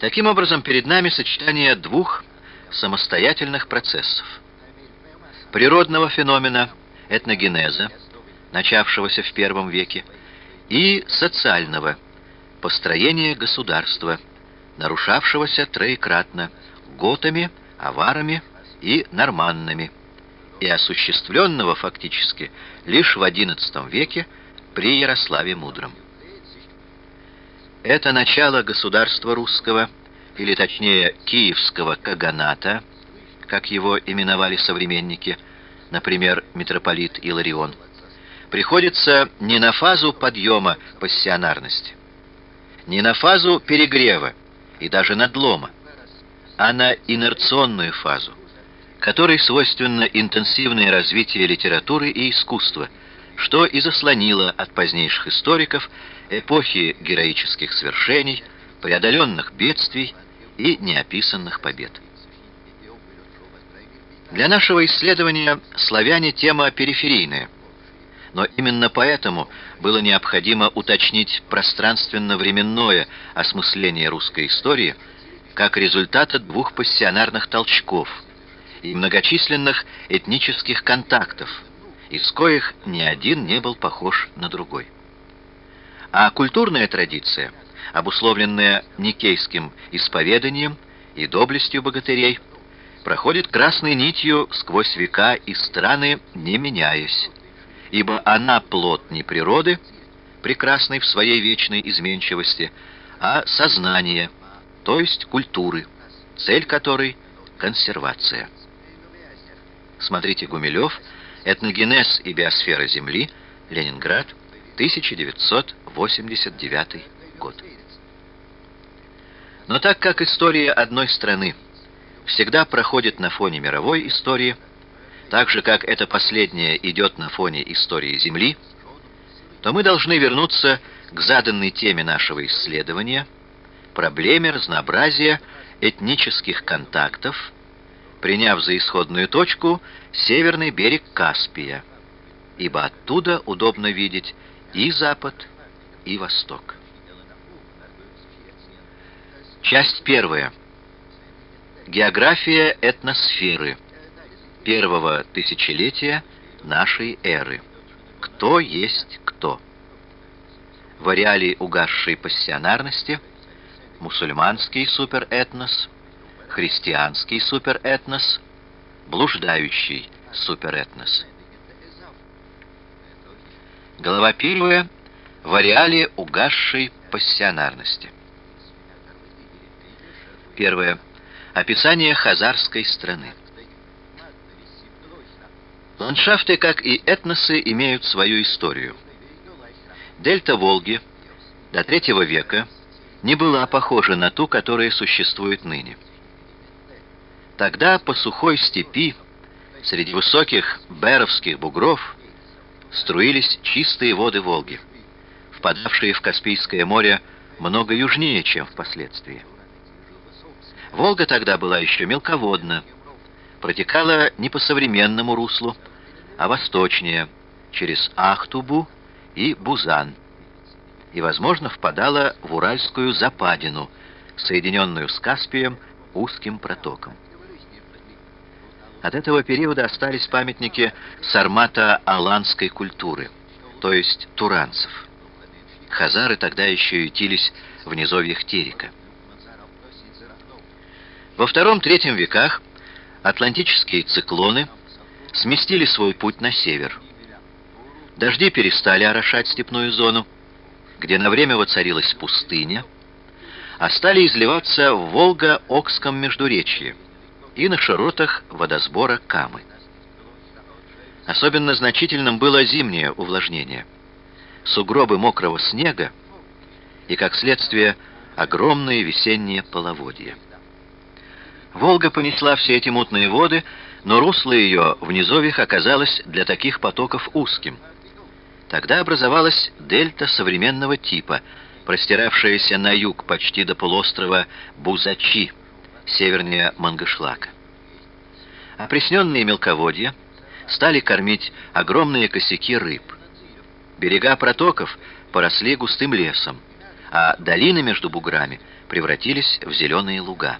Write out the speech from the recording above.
Таким образом, перед нами сочетание двух самостоятельных процессов. Природного феномена этногенеза, начавшегося в первом веке, и социального построения государства, нарушавшегося троекратно готами, аварами и норманнами, и осуществленного фактически лишь в XI веке при Ярославе Мудром. Это начало государства русского, или точнее киевского каганата, как его именовали современники, например, митрополит Иларион, приходится не на фазу подъема пассионарности, не на фазу перегрева и даже надлома, а на инерционную фазу, которой свойственно интенсивное развитие литературы и искусства, что и заслонило от позднейших историков эпохи героических свершений, преодоленных бедствий и неописанных побед. Для нашего исследования славяне тема периферийная, но именно поэтому было необходимо уточнить пространственно-временное осмысление русской истории как результата двух пассионарных толчков и многочисленных этнических контактов, из коих ни один не был похож на другой. А культурная традиция, обусловленная никейским исповеданием и доблестью богатырей, проходит красной нитью сквозь века и страны, не меняясь, ибо она плод не природы, прекрасной в своей вечной изменчивости, а сознания, то есть культуры, цель которой — консервация. Смотрите Гумилев, «Этногенез и биосфера Земли», Ленинград, 1989 год. Но так как история одной страны всегда проходит на фоне мировой истории, так же как эта последняя идет на фоне истории Земли, то мы должны вернуться к заданной теме нашего исследования, проблеме разнообразия этнических контактов, приняв за исходную точку северный берег Каспия, ибо оттуда удобно видеть и Запад, и Восток. Часть первая. География этносферы первого тысячелетия нашей эры. Кто есть кто? В ареале угасшей пассионарности мусульманский суперэтнос, христианский суперэтнос, блуждающий суперэтнос. Глава первая в ареале угасшей пассионарности. Первое. Описание хазарской страны. Ландшафты, как и этносы, имеют свою историю. Дельта Волги до третьего века не была похожа на ту, которая существует ныне. Тогда по сухой степи, среди высоких беровских бугров, струились чистые воды Волги, впадавшие в Каспийское море много южнее, чем впоследствии. Волга тогда была еще мелководна, протекала не по современному руслу, а восточнее, через Ахтубу и Бузан, и, возможно, впадала в Уральскую западину, соединенную с Каспием узким протоком. От этого периода остались памятники сармата-аланской культуры, то есть туранцев. Хазары тогда еще ютились в низовьях Терека. Во втором-третьем веках атлантические циклоны сместили свой путь на север. Дожди перестали орошать степную зону, где на время воцарилась пустыня, а стали изливаться в Волго-Окском междуречье и на широтах водосбора Камы. Особенно значительным было зимнее увлажнение. Сугробы мокрого снега и, как следствие, огромные весенние половодья. Волга понесла все эти мутные воды, но русло ее в низовьях оказалось для таких потоков узким. Тогда образовалась дельта современного типа, простиравшаяся на юг почти до полуострова Бузачи, севернее Мангышлака. Опресненные мелководья стали кормить огромные косяки рыб. Берега протоков поросли густым лесом, а долины между буграми превратились в зеленые луга.